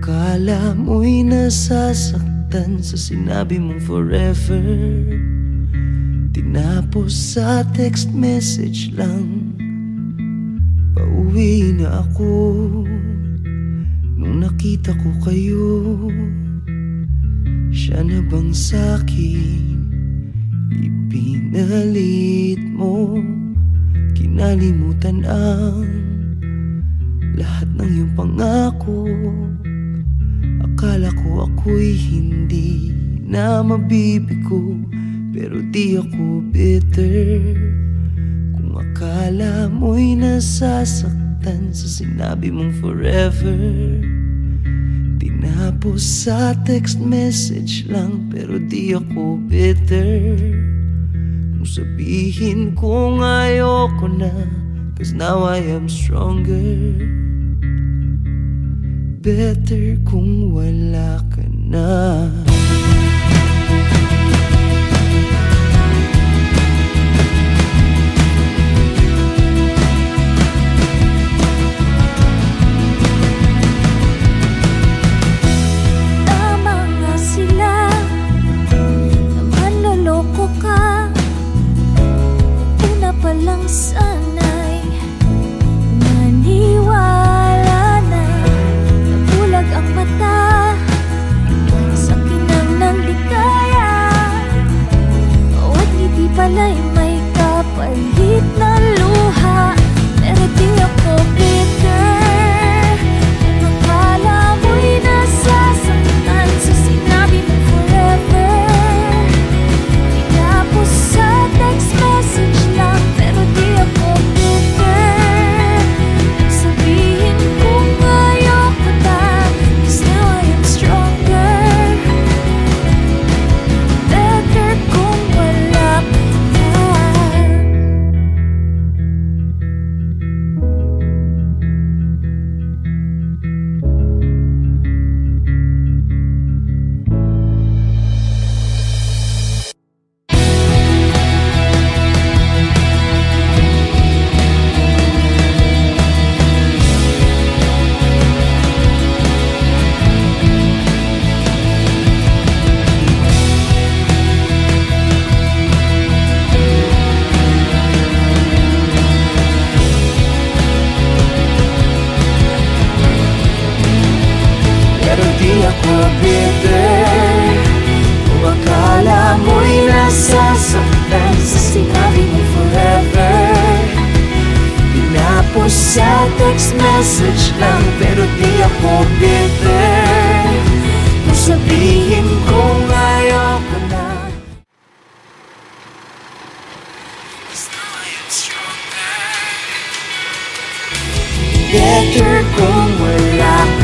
Akala mo'y nasasaktan sa sinabi mong forever Tinapos sa text message lang Pauwi na ako. Nung nakita ko kayo Siya na bang sa'kin Ipinalit mo? Kinalimutan ang ng iyong pangako. Akala ko ako'y hindi na mabibigo Pero di ako bitter. Kung akala mo'y nasasaktan sa sinabi mong forever. Tinapos sa text message lang pero di ako bitter. Kung sabihin kong ayoko na Cause now I am stronger Better kung wala ka na Sometimes sinabi mo forever. Pinapos sa text message lang Pero di ako bitter. Kung sabihin kong ayaw ka na Better kung wala ka